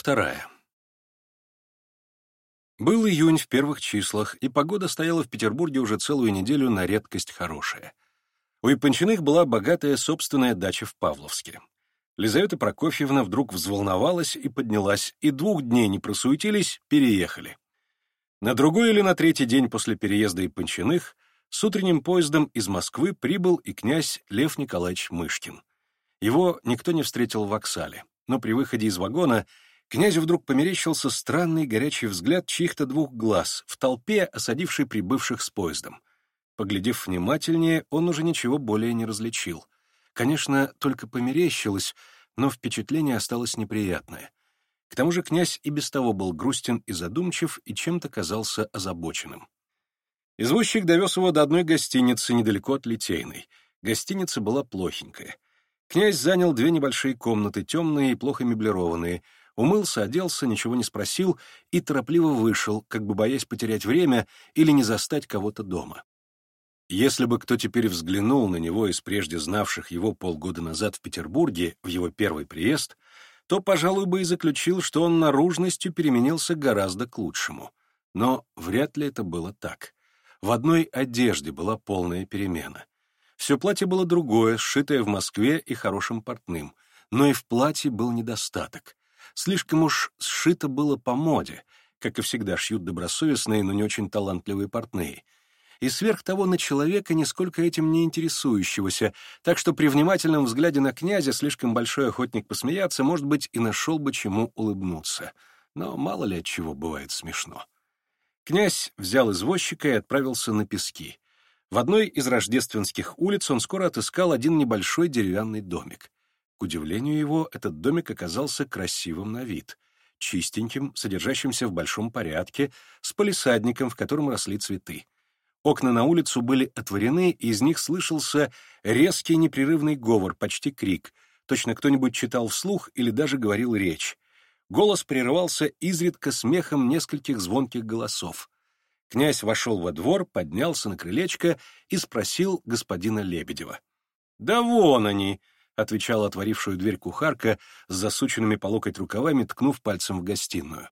вторая. Был июнь в первых числах, и погода стояла в Петербурге уже целую неделю на редкость хорошая. У Япончиных была богатая собственная дача в Павловске. Лизавета Прокофьевна вдруг взволновалась и поднялась, и двух дней не просуетились, переехали. На другой или на третий день после переезда Япончиных с утренним поездом из Москвы прибыл и князь Лев Николаевич Мышкин. Его никто не встретил в Оксале, но при выходе из вагона — Князю вдруг померещился странный горячий взгляд чьих-то двух глаз в толпе, осадившей прибывших с поездом. Поглядев внимательнее, он уже ничего более не различил. Конечно, только померещилось, но впечатление осталось неприятное. К тому же князь и без того был грустен и задумчив, и чем-то казался озабоченным. Извозчик довез его до одной гостиницы недалеко от Литейной. Гостиница была плохенькая. Князь занял две небольшие комнаты, темные и плохо меблированные — умылся, оделся, ничего не спросил и торопливо вышел, как бы боясь потерять время или не застать кого-то дома. Если бы кто теперь взглянул на него из прежде знавших его полгода назад в Петербурге, в его первый приезд, то, пожалуй, бы и заключил, что он наружностью переменился гораздо к лучшему. Но вряд ли это было так. В одной одежде была полная перемена. Все платье было другое, сшитое в Москве и хорошим портным, но и в платье был недостаток. Слишком уж сшито было по моде, как и всегда шьют добросовестные, но не очень талантливые портные. И сверх того на человека, нисколько этим не интересующегося, так что при внимательном взгляде на князя слишком большой охотник посмеяться, может быть, и нашел бы чему улыбнуться. Но мало ли от чего бывает смешно. Князь взял извозчика и отправился на пески. В одной из рождественских улиц он скоро отыскал один небольшой деревянный домик. К удивлению его, этот домик оказался красивым на вид, чистеньким, содержащимся в большом порядке, с палисадником, в котором росли цветы. Окна на улицу были отворены, и из них слышался резкий непрерывный говор, почти крик. Точно кто-нибудь читал вслух или даже говорил речь. Голос прерывался изредка смехом нескольких звонких голосов. Князь вошел во двор, поднялся на крылечко и спросил господина Лебедева. «Да вон они!» отвечала отворившую дверь кухарка с засученными по локоть рукавами, ткнув пальцем в гостиную.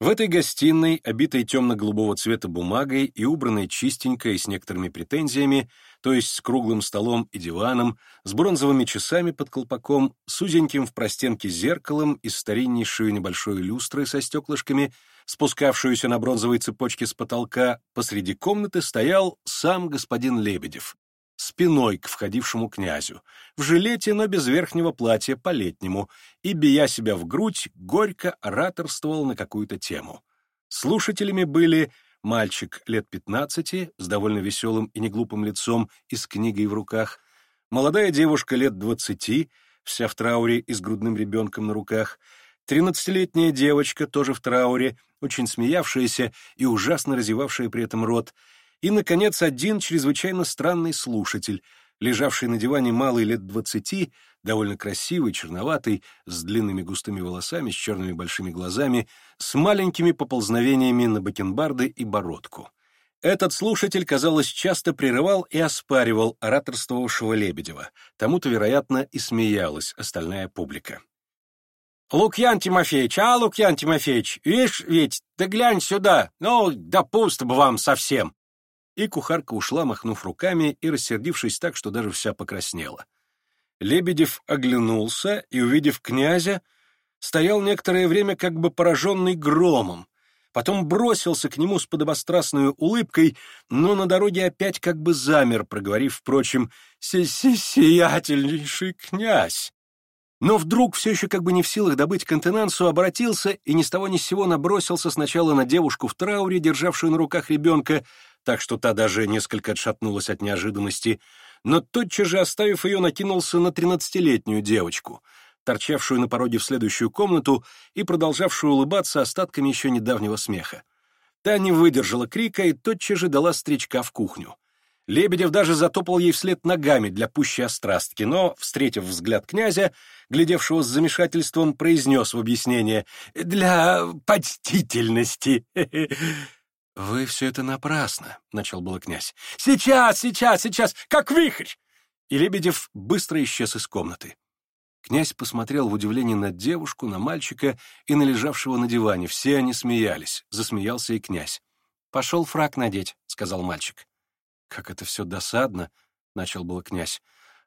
В этой гостиной, обитой темно-голубого цвета бумагой и убранной чистенько и с некоторыми претензиями, то есть с круглым столом и диваном, с бронзовыми часами под колпаком, с узеньким в простенке зеркалом и стариннейшую небольшой люстрой со стеклышками, спускавшуюся на бронзовой цепочке с потолка, посреди комнаты стоял сам господин Лебедев, спиной к входившему князю, в жилете, но без верхнего платья по-летнему, и, бия себя в грудь, горько ораторствовал на какую-то тему. Слушателями были мальчик лет 15 с довольно веселым и неглупым лицом и с книгой в руках, молодая девушка лет 20, вся в трауре и с грудным ребенком на руках, тринадцатилетняя девочка, тоже в трауре, очень смеявшаяся и ужасно разевавшая при этом рот, и, наконец, один чрезвычайно странный слушатель, лежавший на диване малый лет двадцати, довольно красивый, черноватый, с длинными густыми волосами, с черными большими глазами, с маленькими поползновениями на бакенбарды и бородку. Этот слушатель, казалось, часто прерывал и оспаривал ораторствовавшего Лебедева. Тому-то, вероятно, и смеялась остальная публика. «Лукьян Тимофеевич, а, Лукьян Тимофеевич, видишь ведь, да глянь сюда, ну, да пусто бы вам совсем. И кухарка ушла, махнув руками и рассердившись так, что даже вся покраснела. Лебедев оглянулся и, увидев князя, стоял некоторое время как бы пораженный громом, потом бросился к нему с подобострастной улыбкой, но на дороге опять как бы замер, проговорив, впрочем, «Сиятельнейший князь!» Но вдруг, все еще как бы не в силах добыть контенансу, обратился и ни с того ни с сего набросился сначала на девушку в трауре, державшую на руках ребенка, так что та даже несколько отшатнулась от неожиданности, но тотчас же, оставив ее, накинулся на тринадцатилетнюю девочку, торчавшую на пороге в следующую комнату и продолжавшую улыбаться остатками еще недавнего смеха. Та не выдержала крика и тотчас же дала стричка в кухню. Лебедев даже затопал ей вслед ногами для пущей острастки, но, встретив взгляд князя, глядевшего с замешательством, произнес в объяснение «Для почтительности». «Вы все это напрасно», — начал было князь. «Сейчас, сейчас, сейчас, как вихрь!» И Лебедев быстро исчез из комнаты. Князь посмотрел в удивлении на девушку, на мальчика и на лежавшего на диване. Все они смеялись. Засмеялся и князь. «Пошел фраг надеть», — сказал мальчик. Как это все досадно!» — начал был князь.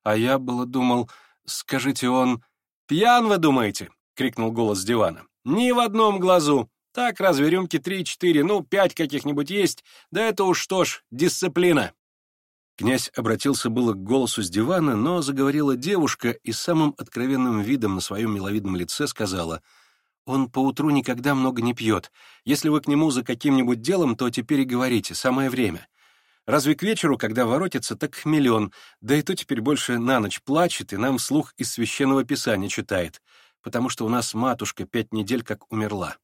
А я было думал, скажите он... «Пьян вы думаете?» — крикнул голос с дивана. «Ни в одном глазу! Так разве рюмки три-четыре, ну, пять каких-нибудь есть? Да это уж что ж, дисциплина!» Князь обратился было к голосу с дивана, но заговорила девушка и самым откровенным видом на своем миловидном лице сказала — он поутру никогда много не пьет. Если вы к нему за каким-нибудь делом, то теперь и говорите, самое время. Разве к вечеру, когда воротится, так миллион, да и то теперь больше на ночь плачет и нам слух из священного писания читает, потому что у нас матушка пять недель как умерла».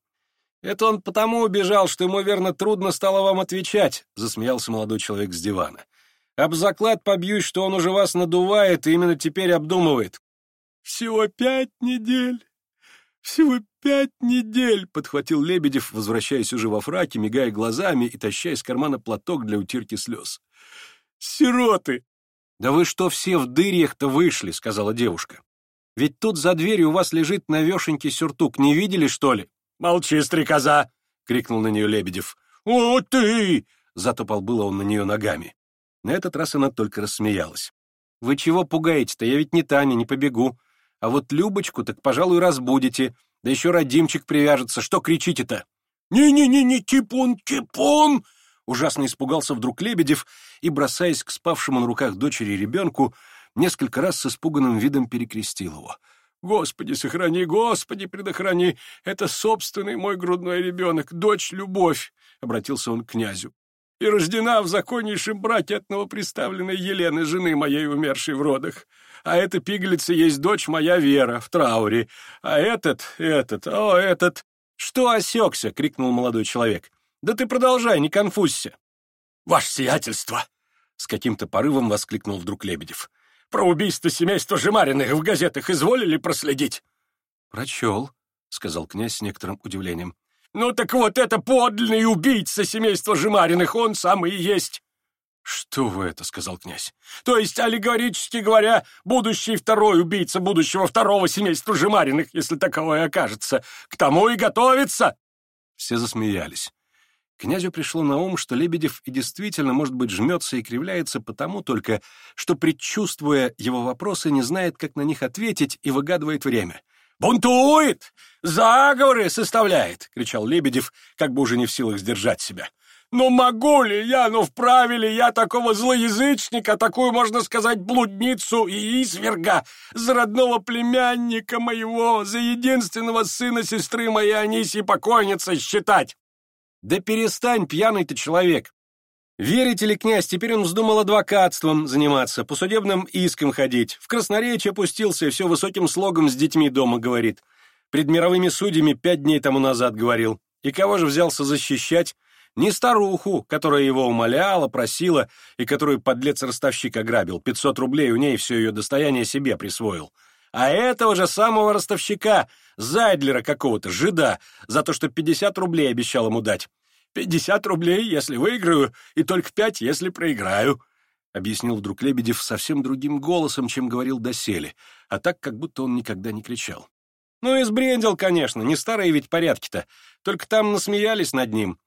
«Это он потому убежал, что ему, верно, трудно стало вам отвечать», — засмеялся молодой человек с дивана. «Об заклад побьюсь, что он уже вас надувает и именно теперь обдумывает». «Всего пять недель! Всего «Пять недель!» — подхватил Лебедев, возвращаясь уже во фраке, мигая глазами и таща из кармана платок для утирки слез. «Сироты!» «Да вы что все в дырьях-то вышли?» — сказала девушка. «Ведь тут за дверью у вас лежит навешенький сюртук. Не видели, что ли?» «Молчи, стрекоза!» — крикнул на нее Лебедев. «О, ты!» — затопал было он на нее ногами. На этот раз она только рассмеялась. «Вы чего пугаете-то? Я ведь не Таня, не побегу. А вот Любочку так, пожалуй, разбудите». Да еще родимчик привяжется. Что кричите-то? «Не-не-не-не, Типун, Типун!» Ужасно испугался вдруг Лебедев и, бросаясь к спавшему на руках дочери и ребенку, несколько раз с испуганным видом перекрестил его. «Господи, сохрани, Господи, предохрани! Это собственный мой грудной ребенок, дочь-любовь!» — обратился он к князю. «И рождена в законнейшем брате от новоприставленной Елены, жены моей умершей в родах а эта пиглица есть дочь моя Вера в трауре, а этот, этот, о, этот...» «Что осекся?» — крикнул молодой человек. «Да ты продолжай, не конфузься!» «Ваше сиятельство!» — с каким-то порывом воскликнул вдруг Лебедев. «Про убийство семейства Жемариных в газетах изволили проследить?» «Прочел», — сказал князь с некоторым удивлением. «Ну так вот это подлинный убийца семейства Жемариных, он самый и есть!» Что вы это, сказал князь. То есть, аллегорически говоря, будущий второй убийца будущего второго семейства Жемариных, если таковое окажется, к тому и готовится. Все засмеялись. Князю пришло на ум, что Лебедев и действительно, может быть, жмется и кривляется потому только, что, предчувствуя его вопросы, не знает, как на них ответить и выгадывает время. «Бунтует! Заговоры составляет!» — кричал Лебедев, как бы уже не в силах сдержать себя. Но могу ли я, но вправе ли я такого злоязычника, такую, можно сказать, блудницу и изверга, за родного племянника моего, за единственного сына сестры моей Анисии покойницы считать? Да перестань, пьяный ты человек. Верите ли, князь, теперь он вздумал адвокатством заниматься, по судебным искам ходить. В красноречие опустился и все высоким слогом с детьми дома говорит. Пред мировыми судьями пять дней тому назад говорил. И кого же взялся защищать? Не старуху, которая его умоляла, просила, и которую подлец-ростовщик ограбил. 500 рублей у ней все ее достояние себе присвоил. А этого же самого ростовщика, Зайдлера какого-то, жида, за то, что 50 рублей обещал ему дать. 50 рублей, если выиграю, и только 5, если проиграю», — объяснил вдруг Лебедев совсем другим голосом, чем говорил доселе, а так, как будто он никогда не кричал. «Ну и сбрендил, конечно, не старые ведь порядки-то, только там насмеялись над ним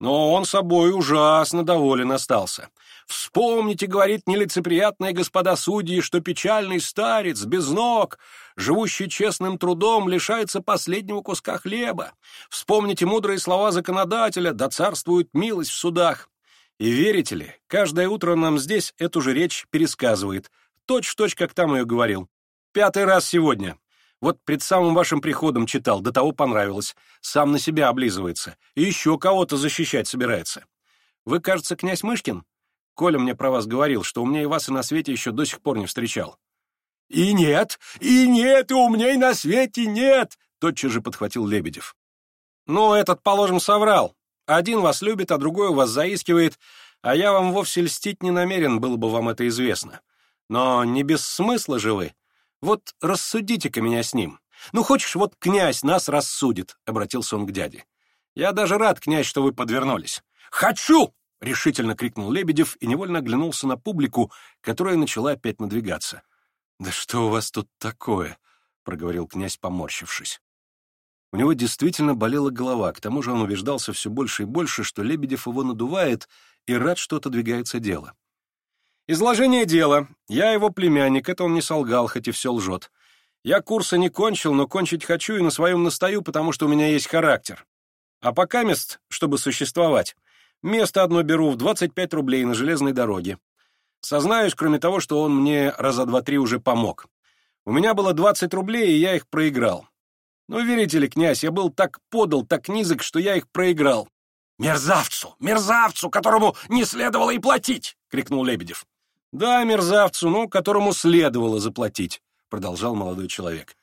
но он собой ужасно доволен остался. Вспомните, говорит нелицеприятные господа судьи, что печальный старец, без ног, живущий честным трудом, лишается последнего куска хлеба. Вспомните мудрые слова законодателя, да царствует милость в судах. И верите ли, каждое утро нам здесь эту же речь пересказывает, точь-в-точь, -точь, как там ее говорил. Пятый раз сегодня. Вот пред самым вашим приходом читал, до того понравилось. Сам на себя облизывается. И еще кого-то защищать собирается. Вы, кажется, князь Мышкин? Коля мне про вас говорил, что умнее вас и на свете еще до сих пор не встречал. «И нет! И нет! И умней на свете нет!» Тотчас же подхватил Лебедев. «Ну, этот, положим, соврал. Один вас любит, а другой вас заискивает, а я вам вовсе льстить не намерен, было бы вам это известно. Но не без смысла же вы. Вот рассудите-ка меня с ним. Ну, хочешь, вот князь нас рассудит, — обратился он к дяде. Я даже рад, князь, что вы подвернулись. Хочу! — решительно крикнул Лебедев и невольно оглянулся на публику, которая начала опять надвигаться. «Да что у вас тут такое?» — проговорил князь, поморщившись. У него действительно болела голова, к тому же он убеждался все больше и больше, что Лебедев его надувает и рад, что отодвигается дело. Изложение дела. Я его племянник, это он не солгал, хоть и все лжет. Я курса не кончил, но кончить хочу и на своем настаю, потому что у меня есть характер. А пока мест, чтобы существовать, место одно беру в 25 рублей на железной дороге. Сознаюсь, кроме того, что он мне раза два-три уже помог. У меня было 20 рублей, и я их проиграл. Ну, верите ли, князь, я был так подал, так низок, что я их проиграл. «Мерзавцу! Мерзавцу, которому не следовало и платить!» — крикнул Лебедев. «Да, мерзавцу, но которому следовало заплатить», — продолжал молодой человек.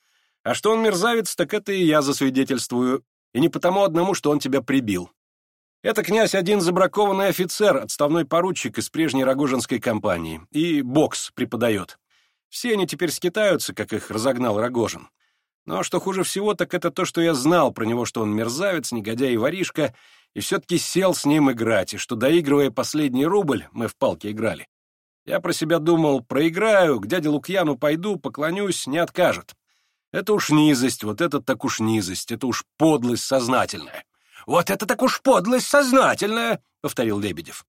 «А что он мерзавец, так это и я засвидетельствую, и не потому одному, что он тебя прибил. Это князь один забракованный офицер, отставной поручик из прежней Рогожинской компании, и бокс преподает. Все они теперь скитаются, как их разогнал Рогожин. Но что хуже всего, так это то, что я знал про него, что он мерзавец, негодяй и воришка, и все-таки сел с ним играть, и что, доигрывая последний рубль, мы в палке играли, я про себя думал, проиграю, к дяде Лукьяну пойду, поклонюсь, не откажет. Это уж низость, вот это так уж низость, это уж подлость сознательная. Вот это так уж подлость сознательная, — повторил Лебедев.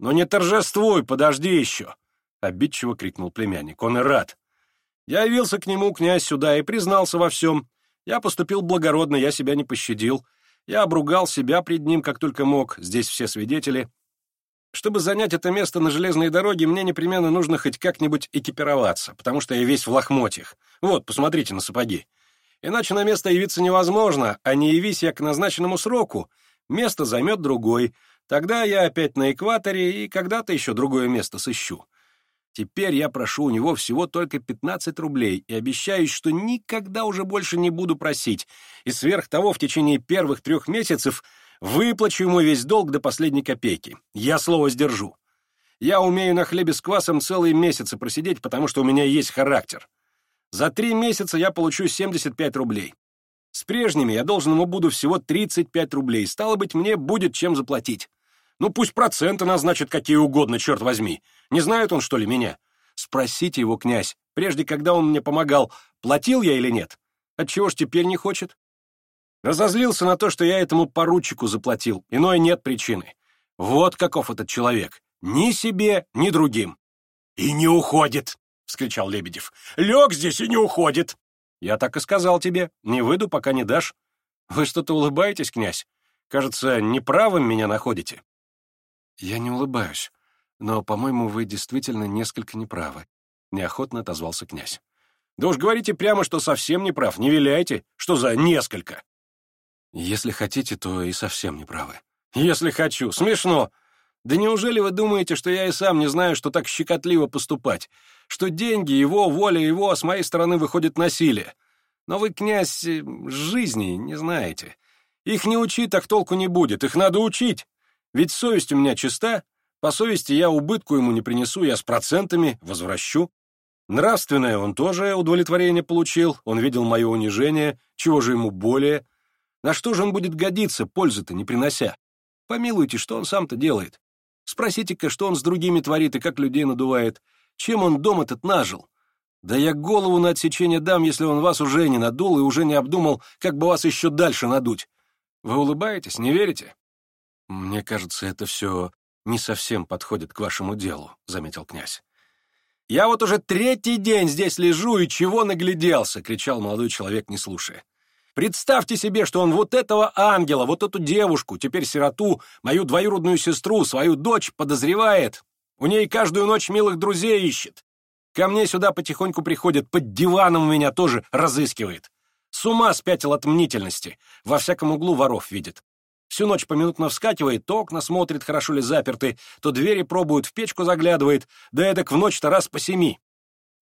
Но не торжествуй, подожди еще, — обидчиво крикнул племянник. Он и рад. Я явился к нему, князь, сюда и признался во всем. Я поступил благородно, я себя не пощадил. Я обругал себя пред ним, как только мог, здесь все свидетели. Чтобы занять это место на железной дороге, мне непременно нужно хоть как-нибудь экипироваться, потому что я весь в лохмотьях. Вот, посмотрите на сапоги. Иначе на место явиться невозможно, а не явись я к назначенному сроку, место займет другой. Тогда я опять на экваторе и когда-то еще другое место сыщу. Теперь я прошу у него всего только 15 рублей и обещаюсь, что никогда уже больше не буду просить, и сверх того в течение первых трех месяцев — Выплачу ему весь долг до последней копейки. Я слово сдержу. Я умею на хлебе с квасом целые месяцы просидеть, потому что у меня есть характер. За три месяца я получу 75 рублей. С прежними я должен ему буду всего 35 рублей. Стало быть, мне будет чем заплатить. Ну, пусть проценты назначат какие угодно, черт возьми. Не знает он, что ли, меня? Спросите его, князь, прежде когда он мне помогал, платил я или нет? Отчего ж теперь не хочет? Разозлился на то, что я этому поручику заплатил. Иной нет причины. Вот каков этот человек. Ни себе, ни другим. «И не уходит!» — вскричал Лебедев. «Лег здесь и не уходит!» «Я так и сказал тебе. Не выйду, пока не дашь. Вы что-то улыбаетесь, князь? Кажется, неправым меня находите». «Я не улыбаюсь, но, по-моему, вы действительно несколько неправы», — неохотно отозвался князь. «Да уж говорите прямо, что совсем неправ, не виляйте, что за несколько!» Если хотите, то и совсем не правы. Если хочу. Смешно. Да неужели вы думаете, что я и сам не знаю, что так щекотливо поступать? Что деньги, его, воля его, с моей стороны выходит насилие? Но вы, князь, э, жизни не знаете. Их не учи, так толку не будет. Их надо учить. Ведь совесть у меня чиста. По совести я убытку ему не принесу, я с процентами возвращу. Нравственное он тоже удовлетворение получил. Он видел мое унижение. Чего же ему более? На что же он будет годиться, пользы-то не принося? Помилуйте, что он сам-то делает? Спросите-ка, что он с другими творит и как людей надувает. Чем он дом этот нажил? Да я голову на отсечение дам, если он вас уже не надул и уже не обдумал, как бы вас еще дальше надуть. Вы улыбаетесь, не верите? Мне кажется, это все не совсем подходит к вашему делу, — заметил князь. «Я вот уже третий день здесь лежу и чего нагляделся!» — кричал молодой человек, не слушая. Представьте себе, что он вот этого ангела, вот эту девушку, теперь сироту, мою двоюродную сестру, свою дочь подозревает. У ней каждую ночь милых друзей ищет. Ко мне сюда потихоньку приходит, под диваном у меня тоже разыскивает. С ума спятил от мнительности. Во всяком углу воров видит. Всю ночь поминутно вскакивает, то окна смотрит, хорошо ли заперты, то двери пробует, в печку заглядывает, да эдак в ночь-то раз по семи.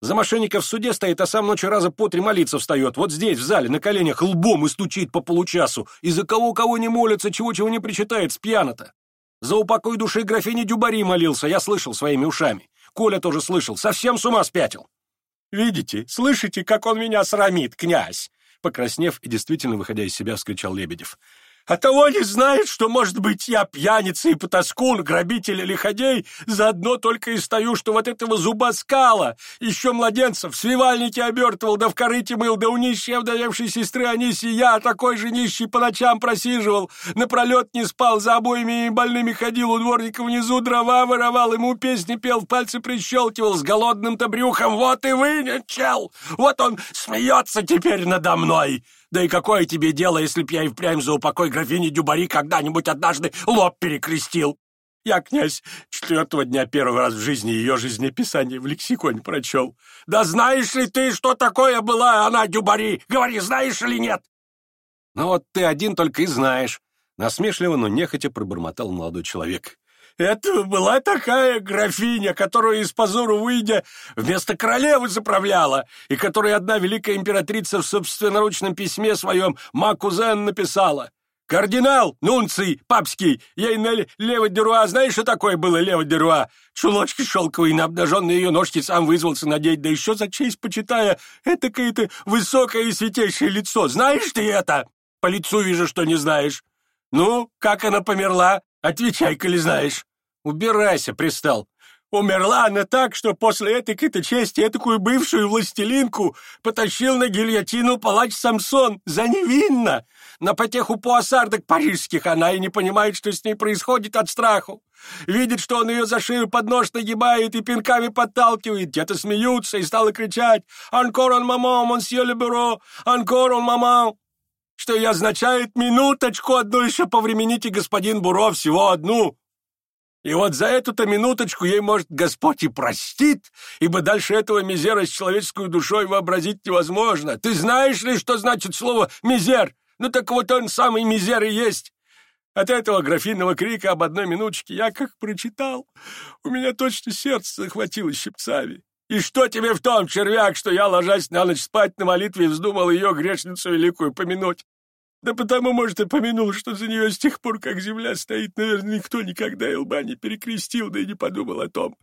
За мошенника в суде стоит, а сам ночью раза по три молиться встает. Вот здесь, в зале, на коленях, лбом и стучит по получасу. И за кого-кого не молится, чего-чего не причитает, спьяно-то. За упокой души графини Дюбари молился, я слышал своими ушами. Коля тоже слышал, совсем с ума спятил. «Видите, слышите, как он меня срамит, князь!» Покраснев и действительно выходя из себя, вскричал Лебедев. А того не знает, что, может быть, я пьяница и потаскун, грабитель или ходей, заодно только и стою, что вот этого зубоскала, еще младенцев, в свивальнике обертывал, да в корыте мыл, да у нищей вдовевшей сестры Аниси я, такой же нищий, по ночам просиживал, напролет не спал, за обоими и больными ходил, у дворника внизу дрова воровал, ему песни пел, пальцы прищелкивал, с голодным-то брюхом, вот и вынечел, вот он смеется теперь надо мной». Да и какое тебе дело, если б я и впрямь за упокой графини Дюбари когда-нибудь однажды лоб перекрестил? Я, князь, четвертого дня первый раз в жизни ее жизнеписание в лексиконе прочел. Да знаешь ли ты, что такое была она, Дюбари? Говори, знаешь или нет? Ну вот ты один только и знаешь. Насмешливо, но нехотя пробормотал молодой человек. Это была такая графиня, которую из позору выйдя вместо королевы заправляла, и которой одна великая императрица в собственноручном письме своем Макузен написала. Кардинал Нунций Папский, ей на лево деруа, знаешь, что такое было лево деруа? Чулочки шелковые, на обнаженные ее ножки сам вызвался надеть, да еще за честь почитая, это какое-то высокое и святейшее лицо. Знаешь ты это? По лицу вижу, что не знаешь. Ну, как она померла? Отвечай, коли знаешь. Убирайся, пристал. Умерла она так, что после этой какой-то чести этакую бывшую властелинку потащил на гильотину палач Самсон за невинно. На потеху пуассардок парижских она и не понимает, что с ней происходит от страху. Видит, что он ее за шею под нож нагибает и пинками подталкивает. Где-то смеются и стала кричать «Анкор он мамам, он ле бюро! Анкор он мамам!» Что и означает «Минуточку одну еще повремените, господин Буро, всего одну!» И вот за эту-то минуточку ей может Господь и простит, ибо дальше этого мизера с человеческую душой вообразить невозможно. Ты знаешь ли, что значит слово «мизер»? Ну так вот он самый мизер и есть. От этого графинного крика об одной минуточке я как прочитал. У меня точно сердце захватило щипцами. И что тебе в том, червяк, что я, ложась на ночь спать на молитве, вздумал ее грешницу великую помянуть? Да потому, может, и помянул, что за нее с тех пор, как земля стоит, наверное, никто никогда Элба не перекрестил, да и не подумал о том.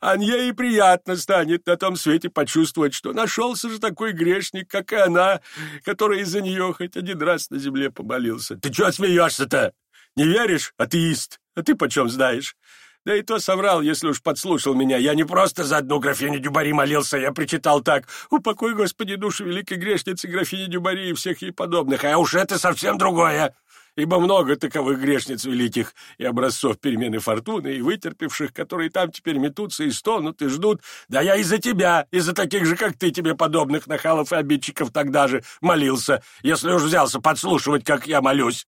Анья и приятно станет на том свете почувствовать, что нашелся же такой грешник, как и она, который из-за нее хоть один раз на земле помолился. Ты чего смеешься-то? Не веришь, атеист? А ты почем знаешь? Да и то соврал, если уж подслушал меня. Я не просто за одну графиню Дюбари молился, я причитал так. «Упокой, Господи, душу великой грешницы графини Дюбари и всех ей подобных». А уж это совсем другое ибо много таковых грешниц великих и образцов перемены фортуны, и вытерпевших, которые там теперь метутся и стонут, и ждут. Да я из-за тебя, из-за таких же, как ты, тебе подобных нахалов и обидчиков тогда же молился, если уж взялся подслушивать, как я молюсь.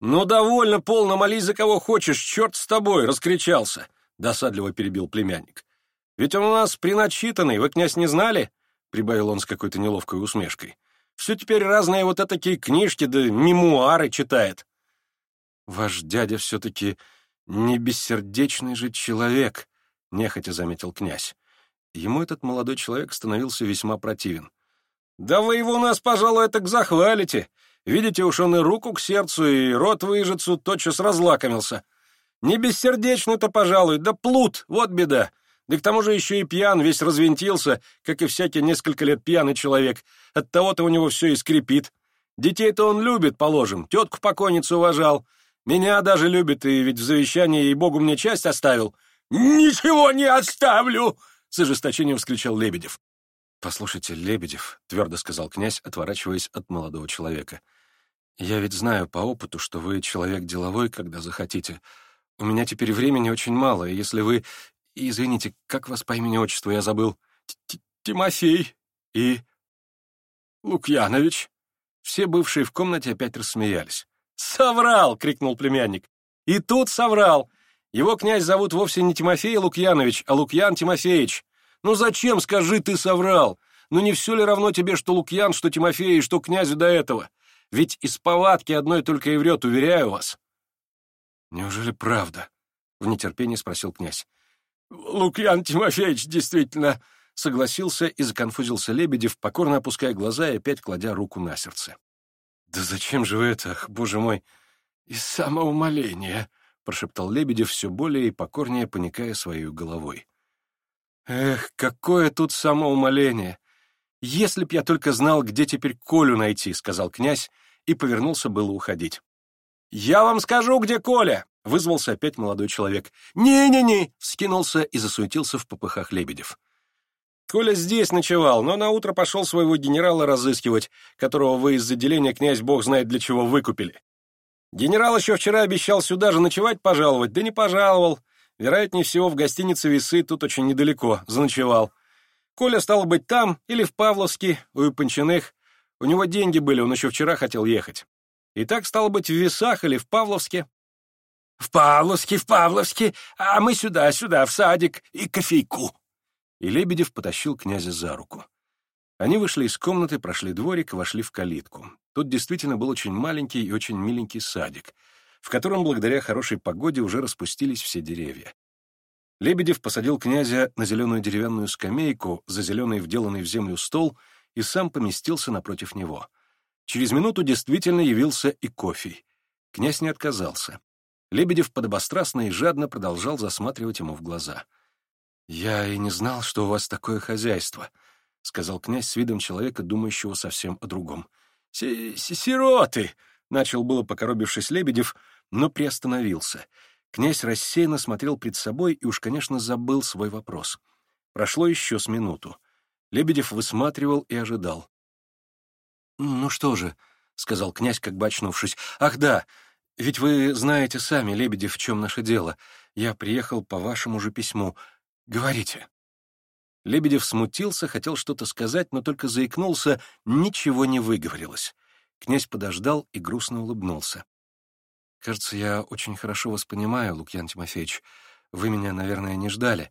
«Ну, довольно полно, моли за кого хочешь, черт с тобой!» — раскричался, — досадливо перебил племянник. «Ведь он у нас приначитанный, вы, князь, не знали?» — прибавил он с какой-то неловкой усмешкой. «Все теперь разные вот такие книжки да мемуары читает». «Ваш дядя все-таки не бессердечный же человек», — нехотя заметил князь. Ему этот молодой человек становился весьма противен. «Да вы его у нас, пожалуй, так захвалите!» Видите, уж он и руку к сердцу, и рот выжицу тотчас разлакомился. Не бессердечный-то, пожалуй, да плут, вот беда. Да к тому же еще и пьян, весь развинтился, как и всякий несколько лет пьяный человек. От того то у него все и скрипит. Детей-то он любит, положим, тетку-покойницу уважал. Меня даже любит, и ведь в завещании, и богу мне часть оставил. «Ничего не оставлю!» — с ожесточением вскричал Лебедев. «Послушайте, Лебедев», — твердо сказал князь, отворачиваясь от молодого человека, «я ведь знаю по опыту, что вы человек деловой, когда захотите. У меня теперь времени очень мало, и если вы... Извините, как вас по имени-отчеству я забыл? Т -т Тимофей и... Лукьянович?» Все бывшие в комнате опять рассмеялись. «Соврал!» — крикнул племянник. «И тут соврал! Его князь зовут вовсе не Тимофей Лукьянович, а Лукьян Тимофеевич. Ну зачем, скажи, ты соврал? Ну не все ли равно тебе, что Лукьян, что Тимофей и что князю до этого? Ведь из палатки одной только и врет, уверяю вас. Неужели правда? В нетерпении спросил князь. Лукьян Тимофеевич действительно согласился и законфузился Лебедев, покорно опуская глаза и опять кладя руку на сердце. «Да зачем же вы это, ах, боже мой, из самоумоления?» — прошептал Лебедев все более и покорнее, поникая своей головой. Эх, какое тут самоумоление! Если б я только знал, где теперь Колю найти, — сказал князь и повернулся было уходить. «Я вам скажу, где Коля!» — вызвался опять молодой человек. «Не-не-не!» — вскинулся и засуетился в попыхах Лебедев. Коля здесь ночевал, но на утро пошел своего генерала разыскивать, которого вы из отделения князь бог знает для чего выкупили. Генерал еще вчера обещал сюда же ночевать пожаловать, да не пожаловал. Вероятнее всего, в гостинице «Весы» тут очень недалеко, заночевал. Коля стал быть там или в Павловске, у Япончиных. У него деньги были, он еще вчера хотел ехать. И так, стало быть, в Весах или в Павловске. «В Павловске, в Павловске, а мы сюда, сюда, в садик и кофейку!» И Лебедев потащил князя за руку. Они вышли из комнаты, прошли дворик и вошли в калитку. Тут действительно был очень маленький и очень миленький садик — в котором благодаря хорошей погоде уже распустились все деревья. Лебедев посадил князя на зеленую деревянную скамейку, за зеленый вделанный в землю стол, и сам поместился напротив него. Через минуту действительно явился и кофе. Князь не отказался. Лебедев подобострастно и жадно продолжал засматривать ему в глаза. «Я и не знал, что у вас такое хозяйство», — сказал князь с видом человека, думающего совсем о другом. «Сироты!» Начал было, покоробившись Лебедев, но приостановился. Князь рассеянно смотрел пред собой и уж, конечно, забыл свой вопрос. Прошло еще с минуту. Лебедев высматривал и ожидал. «Ну что же», — сказал князь, как бы очнувшись. «Ах да, ведь вы знаете сами, Лебедев, в чем наше дело. Я приехал по вашему же письму. Говорите». Лебедев смутился, хотел что-то сказать, но только заикнулся, ничего не выговорилось. Князь подождал и грустно улыбнулся. «Кажется, я очень хорошо вас понимаю, Лукьян Тимофеевич. Вы меня, наверное, не ждали.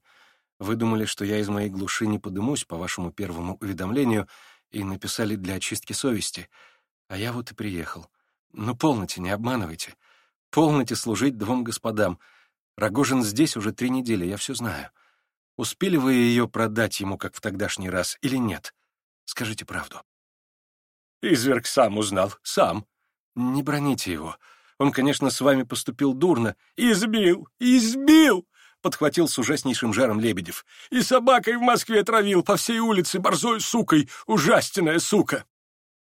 Вы думали, что я из моей глуши не подымусь по вашему первому уведомлению и написали для очистки совести. А я вот и приехал. Но полноте, не обманывайте. Полноте служить двум господам. Рогожин здесь уже три недели, я все знаю. Успели вы ее продать ему, как в тогдашний раз, или нет? Скажите правду». Изверг сам узнал, сам. Не броните его. Он, конечно, с вами поступил дурно. Избил! Избил! Подхватил с ужаснейшим жаром Лебедев. И собакой в Москве травил по всей улице борзой сукой. Ужастенная сука!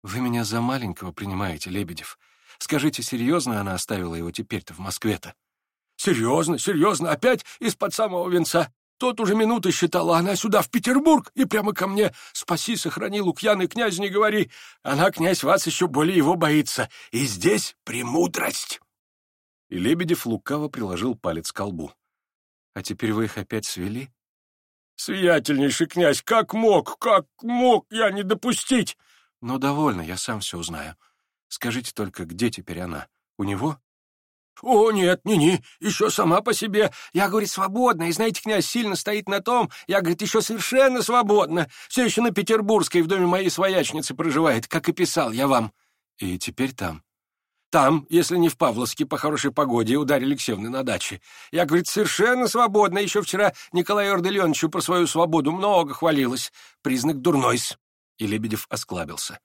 Вы меня за маленького принимаете, Лебедев. Скажите, серьезно она оставила его теперь-то в Москве-то? Серьезно, серьезно, опять из-под самого венца. Тот уже минуты считала она сюда, в Петербург, и прямо ко мне. Спаси, сохрани, Лукьян, князь не говори. Она, князь, вас еще более его боится. И здесь премудрость. И Лебедев лукаво приложил палец к колбу. А теперь вы их опять свели? Святельнейший князь, как мог, как мог я не допустить? Но довольно, я сам все узнаю. Скажите только, где теперь она? У него? «О, нет, не-не, еще сама по себе. Я, говорит, свободна. И знаете, князь сильно стоит на том. Я, говорит, еще совершенно свободна. Все еще на Петербургской в доме моей своячницы проживает, как и писал я вам. И теперь там. Там, если не в Павловске, по хорошей погоде, ударь Алексеевны на даче. Я, говорит, совершенно свободна. Еще вчера Николаю Ордельоновичу про свою свободу много хвалилась. Признак дурнойс». И Лебедев осклабился.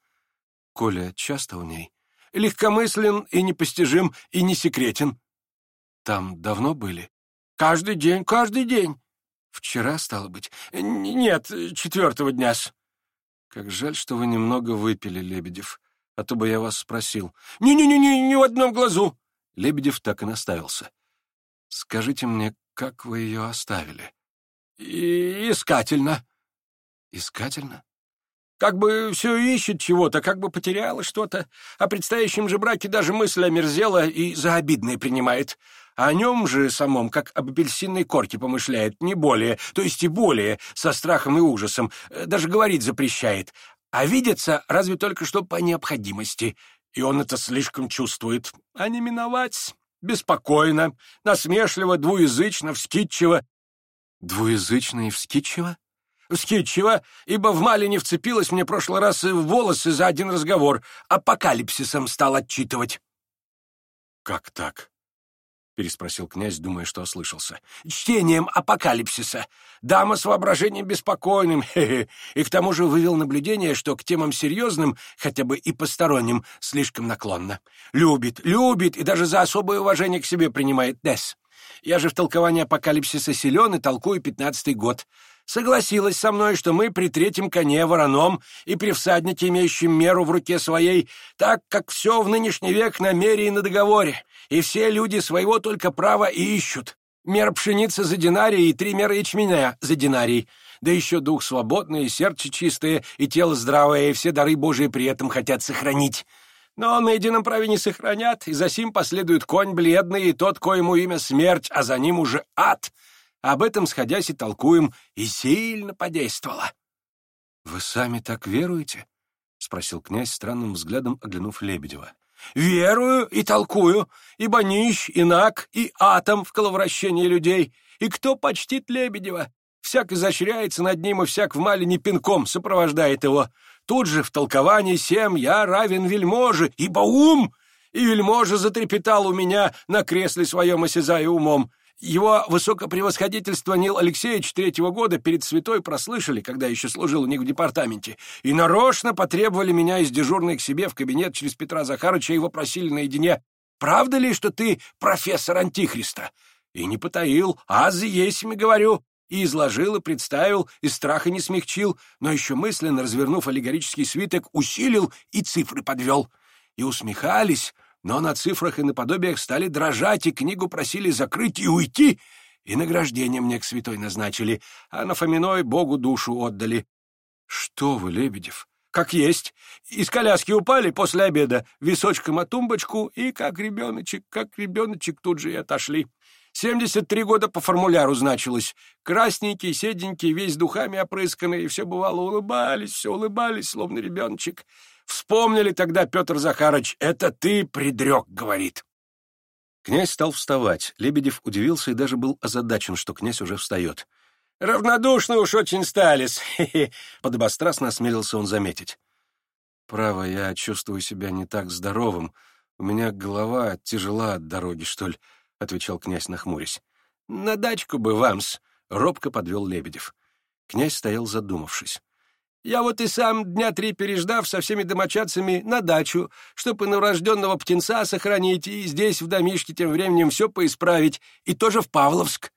«Коля часто у ней?» легкомыслен и непостижим, и не секретен. Там давно были? Каждый день, каждый день. Вчера, стало быть? Н нет, четвертого дня-с. Как жаль, что вы немного выпили, Лебедев. А то бы я вас спросил. Не-не-не, ни в одном глазу. Лебедев так и наставился. Скажите мне, как вы ее оставили? И искательно. Искательно? Как бы все ищет чего-то, как бы потеряла что-то. А о предстоящем же браке даже мысль омерзела и за обидное принимает. А о нем же самом, как об апельсинной корке помышляет, не более, то есть и более, со страхом и ужасом, э, даже говорить запрещает. А видится разве только что по необходимости. И он это слишком чувствует. А не миновать беспокойно, насмешливо, двуязычно, вскидчиво. Двуязычно и вскидчиво? Скетчева, ибо в Мали не вцепилась мне прошлый раз и в волосы за один разговор. Апокалипсисом стал отчитывать. «Как так?» — переспросил князь, думая, что ослышался. «Чтением апокалипсиса. Дама с воображением беспокойным. Хе -хе. И к тому же вывел наблюдение, что к темам серьезным, хотя бы и посторонним, слишком наклонно. Любит, любит и даже за особое уважение к себе принимает Десс. Я же в толковании апокалипсиса силен и толкую пятнадцатый год согласилась со мной, что мы при третьем коне вороном и при всаднике, имеющем меру в руке своей, так как все в нынешний век на мере и на договоре, и все люди своего только права и ищут. Мер пшеницы за динарий и три меры ячменя за динарий. Да еще дух свободный, и сердце чистое, и тело здравое, и все дары Божии при этом хотят сохранить. Но на едином праве не сохранят, и за сим последует конь бледный, и тот, коему имя смерть, а за ним уже ад». Об этом сходясь и толкуем, и сильно подействовало. — Вы сами так веруете? — спросил князь странным взглядом, оглянув Лебедева. — Верую и толкую, ибо нищ, инак и атом в коловращении людей. И кто почтит Лебедева? Всяк изощряется над ним, и всяк в малине пинком сопровождает его. Тут же в толковании всем я равен вельможе, ибо ум! И вельможа затрепетал у меня на кресле своем, осязая умом. Его высокопревосходительство Нил Алексеевич третьего года перед святой прослышали, когда еще служил у них в департаменте, и нарочно потребовали меня из дежурной к себе в кабинет через Петра Захарыча и вопросили наедине, «Правда ли, что ты профессор Антихриста?» И не потаил, аз есть, говорю, и изложил, и представил, и страха не смягчил, но еще мысленно, развернув аллегорический свиток, усилил и цифры подвел. И усмехались, но на цифрах и наподобиях стали дрожать и книгу просили закрыть и уйти, и награждение мне к святой назначили, а на Фоминой Богу душу отдали. Что вы, Лебедев, как есть. Из коляски упали после обеда, височком о тумбочку, и как ребеночек, как ребеночек тут же и отошли. 73 года по формуляру значилось. Красненький, седенький, весь духами опрысканный, и все бывало улыбались, все улыбались, словно ребеночек. Вспомнили тогда, Петр Захарович, это ты предрек, говорит. Князь стал вставать. Лебедев удивился и даже был озадачен, что князь уже встает. «Равнодушно уж очень стались!» — подобострастно осмелился он заметить. «Право, я чувствую себя не так здоровым. У меня голова тяжела от дороги, что ли?» — отвечал князь, нахмурясь. «На дачку бы вам-с!» — робко подвел Лебедев. Князь стоял задумавшись. Я вот и сам дня три переждав со всеми домочадцами на дачу, чтобы новорожденного птенца сохранить и здесь, в домишке, тем временем все поисправить, и тоже в Павловск».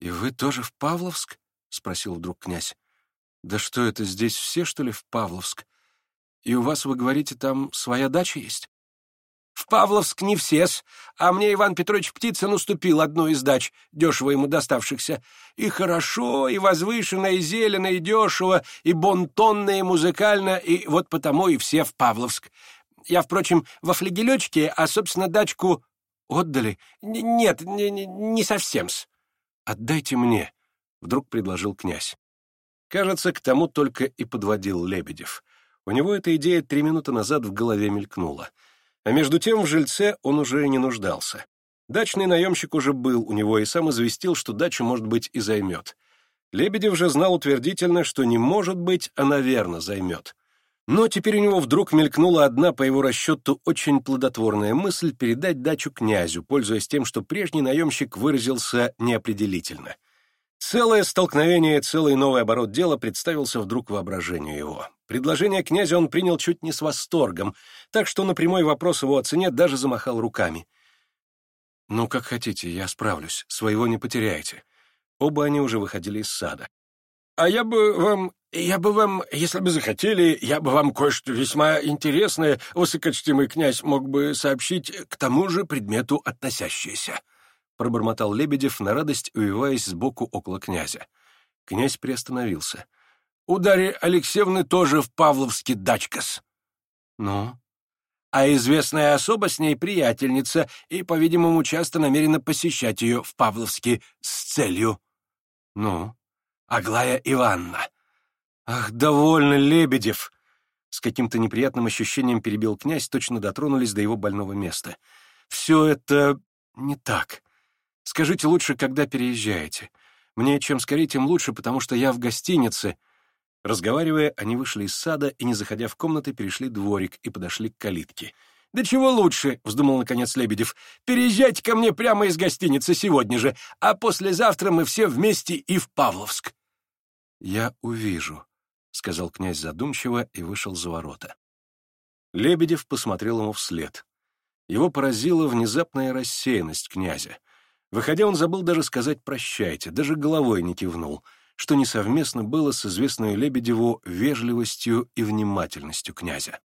«И вы тоже в Павловск?» — спросил вдруг князь. «Да что это, здесь все, что ли, в Павловск? И у вас, вы говорите, там своя дача есть?» В Павловск не в СЕС, а мне Иван Петрович Птицын уступил одну из дач, дешево ему доставшихся. И хорошо, и возвышенно, и зелено, и дешево, и бонтонно, и музыкально, и вот потому и все в Павловск. Я, впрочем, во флегелечке, а, собственно, дачку отдали. Н нет, не, не совсем-с. «Отдайте мне», — вдруг предложил князь. Кажется, к тому только и подводил Лебедев. У него эта идея три минуты назад в голове мелькнула — а между тем в жильце он уже не нуждался. Дачный наемщик уже был у него и сам известил, что дачу, может быть, и займет. Лебедев же знал утвердительно, что не может быть, а, наверное, займет. Но теперь у него вдруг мелькнула одна, по его расчету, очень плодотворная мысль передать дачу князю, пользуясь тем, что прежний наемщик выразился неопределительно. Целое столкновение, целый новый оборот дела представился вдруг воображению его. Предложение князя он принял чуть не с восторгом, так что на прямой вопрос его о цене даже замахал руками. «Ну, как хотите, я справлюсь, своего не потеряете». Оба они уже выходили из сада. «А я бы вам, я бы вам, если бы захотели, я бы вам кое-что весьма интересное, высокочтимый князь мог бы сообщить к тому же предмету относящееся», пробормотал Лебедев на радость, увиваясь сбоку около князя. Князь приостановился — у Дарьи Алексеевны тоже в Павловске дачкас. Ну? А известная особа с ней приятельница и, по-видимому, часто намерена посещать ее в Павловске с целью. Ну? Аглая Ивановна. Ах, довольно, Лебедев! С каким-то неприятным ощущением перебил князь, точно дотронулись до его больного места. Все это не так. Скажите лучше, когда переезжаете. Мне чем скорее, тем лучше, потому что я в гостинице — Разговаривая, они вышли из сада и, не заходя в комнаты, перешли дворик и подошли к калитке. «Да чего лучше?» — вздумал наконец Лебедев. «Переезжайте ко мне прямо из гостиницы сегодня же, а послезавтра мы все вместе и в Павловск». «Я увижу», — сказал князь задумчиво и вышел за ворота. Лебедев посмотрел ему вслед. Его поразила внезапная рассеянность князя. Выходя, он забыл даже сказать «прощайте», даже головой не кивнул — что несовместно было с известной Лебедеву вежливостью и внимательностью князя.